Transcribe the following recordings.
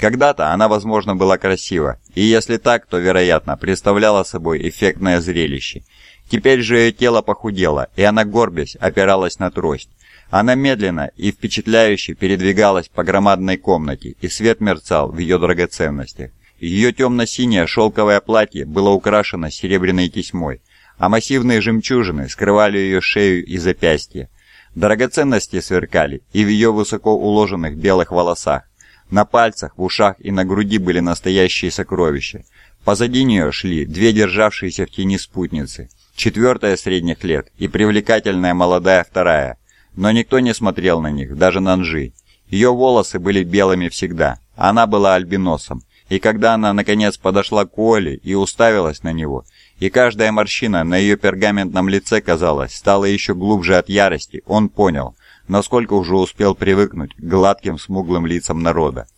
Когда-то она, возможно, была красива, и если так, то, вероятно, представляла собой эффектное зрелище. Теперь же ее тело похудело, и она, горбясь, опиралась на трость. Она медленно и впечатляюще передвигалась по громадной комнате, и свет мерцал в ее драгоценностях. Ее темно-синее шелковое платье было украшено серебряной тесьмой, а массивные жемчужины скрывали ее шею и запястья. Драгоценности сверкали и в ее высоко уложенных белых волосах. На пальцах, в ушах и на груди были настоящие сокровища. Позади нее шли две державшиеся в тени спутницы, четвертая средних лет и привлекательная молодая вторая. Но никто не смотрел на них, даже Нанжи. Ее волосы были белыми всегда, она была альбиносом. И когда она наконец подошла к Оле и уставилась на него, и каждая морщина на ее пергаментном лице, казалось, стала еще глубже от ярости, он понял, насколько уже успел привыкнуть к гладким смуглым лицам народа.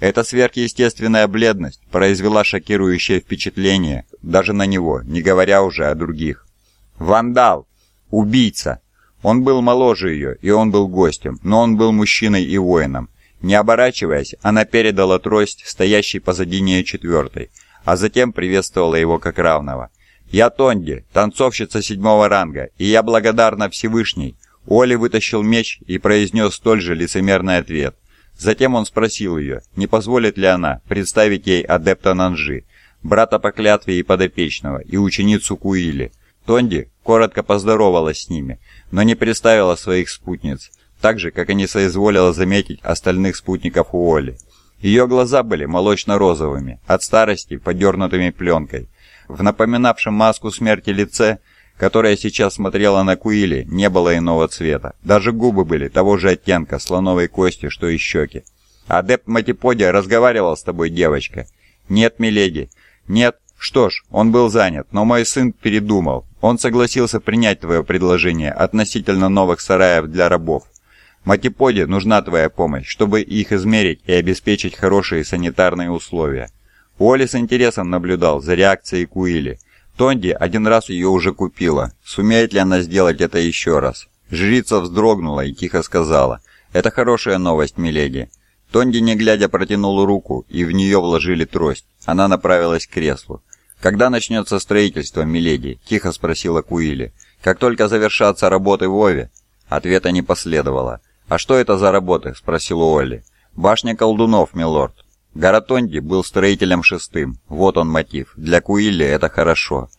Эта сверхъестественная бледность произвела шокирующее впечатление даже на него, не говоря уже о других. «Вандал! Убийца!» Он был моложе ее, и он был гостем, но он был мужчиной и воином. Не оборачиваясь, она передала трость, стоящей позади нее четвертой, а затем приветствовала его как равного. «Я Тонди, танцовщица седьмого ранга, и я благодарна Всевышней». Оли вытащил меч и произнес столь же лицемерный ответ. Затем он спросил ее, не позволит ли она представить ей адепта Нанжи, брата по клятве и подопечного, и ученицу Куили. Тонди коротко поздоровалась с ними, но не представила своих спутниц, так же, как и не соизволила заметить остальных спутников Уолли. Ее глаза были молочно-розовыми, от старости подернутыми пленкой. В напоминавшем маску смерти лице, которое сейчас смотрела на Куили, не было иного цвета. Даже губы были того же оттенка слоновой кости, что и щеки. «Адепт Матиподия разговаривал с тобой, девочка?» «Нет, миледи». «Нет? Что ж, он был занят, но мой сын передумал. Он согласился принять твое предложение относительно новых сараев для рабов. Матиподе нужна твоя помощь, чтобы их измерить и обеспечить хорошие санитарные условия. Уолли с интересом наблюдал за реакцией Куили. Тонди один раз ее уже купила. Сумеет ли она сделать это еще раз? Жрица вздрогнула и тихо сказала. «Это хорошая новость, миледи». Тонди, не глядя, протянула руку, и в нее вложили трость. Она направилась к креслу. «Когда начнется строительство, миледи?» – тихо спросила Куили. «Как только завершатся работы в Ове?» Ответа не последовало. «А что это за работы?» – спросил Олли. «Башня колдунов, милорд». Гаратонди был строителем шестым. Вот он мотив. Для Куилли это хорошо.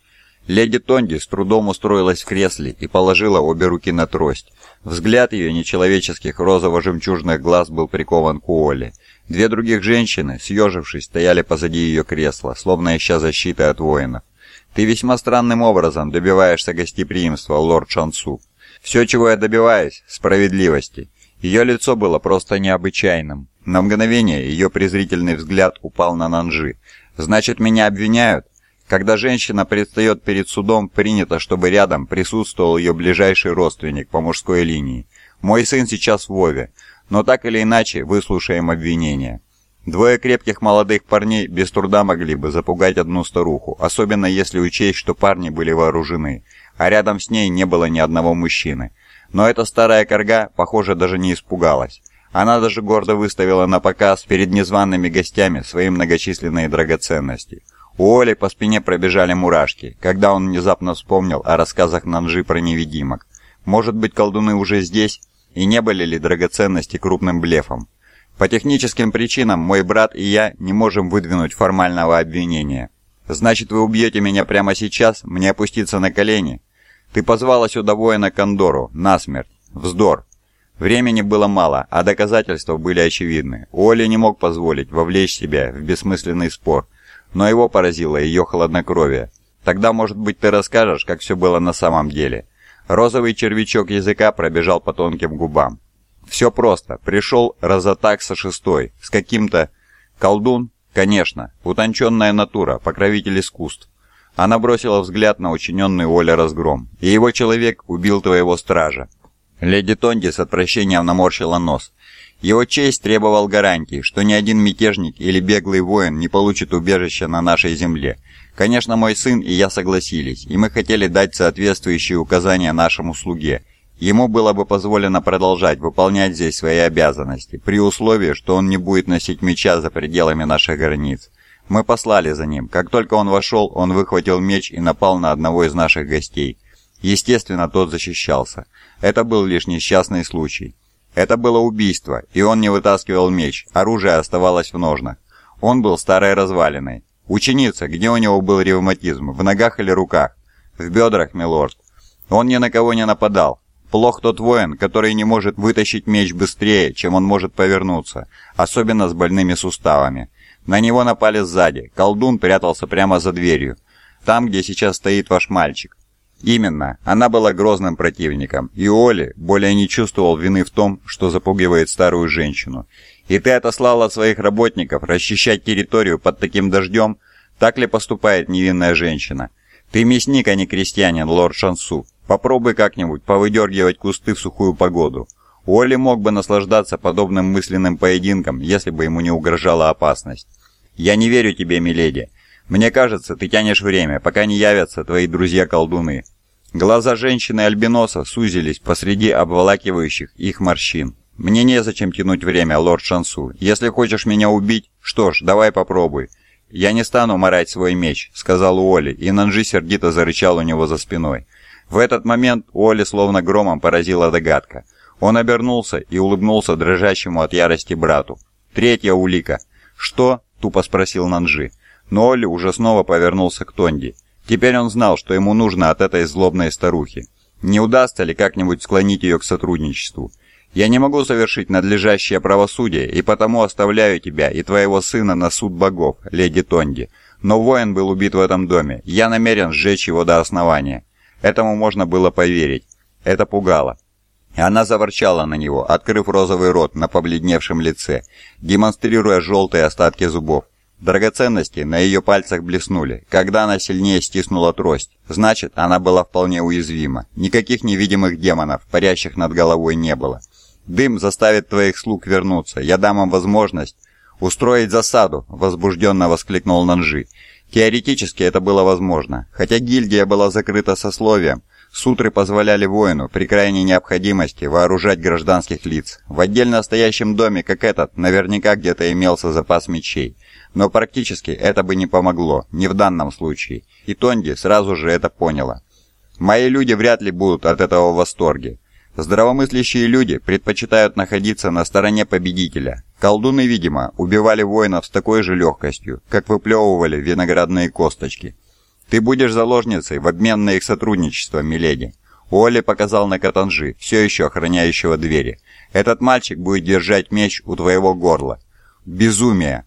Леди Тонди с трудом устроилась в кресле и положила обе руки на трость. Взгляд ее нечеловеческих розово-жемчужных глаз был прикован к Уолле. Две других женщины, съежившись, стояли позади ее кресла, словно ища защиты от воинов. «Ты весьма странным образом добиваешься гостеприимства, лорд Шансу. Все, чего я добиваюсь, справедливости. Ее лицо было просто необычайным. На мгновение ее презрительный взгляд упал на Нанжи. «Значит, меня обвиняют?» Когда женщина предстает перед судом, принято, чтобы рядом присутствовал ее ближайший родственник по мужской линии. Мой сын сейчас в Вове, но так или иначе выслушаем обвинения. Двое крепких молодых парней без труда могли бы запугать одну старуху, особенно если учесть, что парни были вооружены, а рядом с ней не было ни одного мужчины. Но эта старая корга, похоже, даже не испугалась. Она даже гордо выставила на показ перед незваными гостями свои многочисленные драгоценности. У Оли по спине пробежали мурашки, когда он внезапно вспомнил о рассказах Нанжи про невидимок. Может быть, колдуны уже здесь? И не были ли драгоценности крупным блефом? По техническим причинам мой брат и я не можем выдвинуть формального обвинения. Значит, вы убьете меня прямо сейчас, мне опуститься на колени? Ты позвала сюда воина Кондору, насмерть. Вздор. Времени было мало, а доказательства были очевидны. Оли не мог позволить вовлечь себя в бессмысленный спор, но его поразило ее хладнокровие. Тогда, может быть, ты расскажешь, как все было на самом деле. Розовый червячок языка пробежал по тонким губам. Все просто. Пришел Розатакса шестой с каким-то... Колдун? Конечно. Утонченная натура, покровитель искусств. Она бросила взгляд на учиненный Оля разгром. И его человек убил твоего стража. Леди Тонди с отвращением наморщила нос. Его честь требовал гарантии, что ни один мятежник или беглый воин не получит убежища на нашей земле. Конечно, мой сын и я согласились, и мы хотели дать соответствующие указания нашему слуге. ему было бы позволено продолжать выполнять здесь свои обязанности, при условии, что он не будет носить меча за пределами наших границ. Мы послали за ним. Как только он вошел, он выхватил меч и напал на одного из наших гостей. Естественно, тот защищался. Это был лишь несчастный случай. Это было убийство, и он не вытаскивал меч, оружие оставалось в ножнах. Он был старой развалиной. Ученица, где у него был ревматизм, в ногах или руках? В бедрах, милорд. Он ни на кого не нападал. Плох тот воин, который не может вытащить меч быстрее, чем он может повернуться, особенно с больными суставами. На него напали сзади. Колдун прятался прямо за дверью. Там, где сейчас стоит ваш мальчик. Именно, она была грозным противником, и Оли более не чувствовал вины в том, что запугивает старую женщину. И ты отослала своих работников расчищать территорию под таким дождем? Так ли поступает невинная женщина? Ты мясник, а не крестьянин, лорд Шансу. Попробуй как-нибудь повыдергивать кусты в сухую погоду. Уолли мог бы наслаждаться подобным мысленным поединком, если бы ему не угрожала опасность. «Я не верю тебе, миледи. Мне кажется, ты тянешь время, пока не явятся твои друзья-колдуны». Глаза женщины-альбиноса сузились посреди обволакивающих их морщин. «Мне незачем тянуть время, лорд Шансу. Если хочешь меня убить, что ж, давай попробуй. Я не стану морать свой меч», — сказал Уолли, и Нанжи сердито зарычал у него за спиной. В этот момент Уолли словно громом поразила догадка. Он обернулся и улыбнулся дрожащему от ярости брату. «Третья улика». «Что?» — тупо спросил Нанжи. Но Олли уже снова повернулся к Тонди. Теперь он знал, что ему нужно от этой злобной старухи. Не удастся ли как-нибудь склонить ее к сотрудничеству? Я не могу совершить надлежащее правосудие, и потому оставляю тебя и твоего сына на суд богов, леди Тонди. Но воин был убит в этом доме. Я намерен сжечь его до основания. Этому можно было поверить. Это пугало. Она заворчала на него, открыв розовый рот на побледневшем лице, демонстрируя желтые остатки зубов. Драгоценности на ее пальцах блеснули, когда она сильнее стиснула трость. Значит, она была вполне уязвима. Никаких невидимых демонов, парящих над головой, не было. Дым заставит твоих слуг вернуться. Я дам им возможность устроить засаду, возбужденно воскликнул Нанжи. Теоретически это было возможно. Хотя гильдия была закрыта сословием, сутры позволяли воину при крайней необходимости вооружать гражданских лиц. В отдельно стоящем доме, как этот, наверняка где-то имелся запас мечей. Но практически это бы не помогло, не в данном случае. И Тонди сразу же это поняла. Мои люди вряд ли будут от этого в восторге. Здравомыслящие люди предпочитают находиться на стороне победителя. Колдуны, видимо, убивали воинов с такой же легкостью, как выплевывали виноградные косточки. Ты будешь заложницей в обмен на их сотрудничество, миледи. Уолли показал на Катанжи, все еще охраняющего двери. Этот мальчик будет держать меч у твоего горла. Безумие!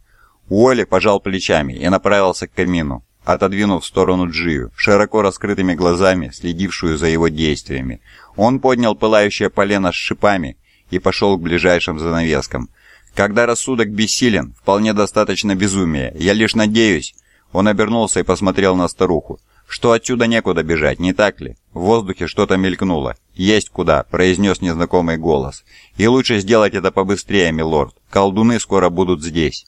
Уолли пожал плечами и направился к камину, отодвинув в сторону Джию, широко раскрытыми глазами, следившую за его действиями. Он поднял пылающее полено с шипами и пошел к ближайшим занавескам. «Когда рассудок бессилен, вполне достаточно безумия. Я лишь надеюсь...» Он обернулся и посмотрел на старуху. «Что отсюда некуда бежать, не так ли?» В воздухе что-то мелькнуло. «Есть куда», — произнес незнакомый голос. «И лучше сделать это побыстрее, милорд. Колдуны скоро будут здесь».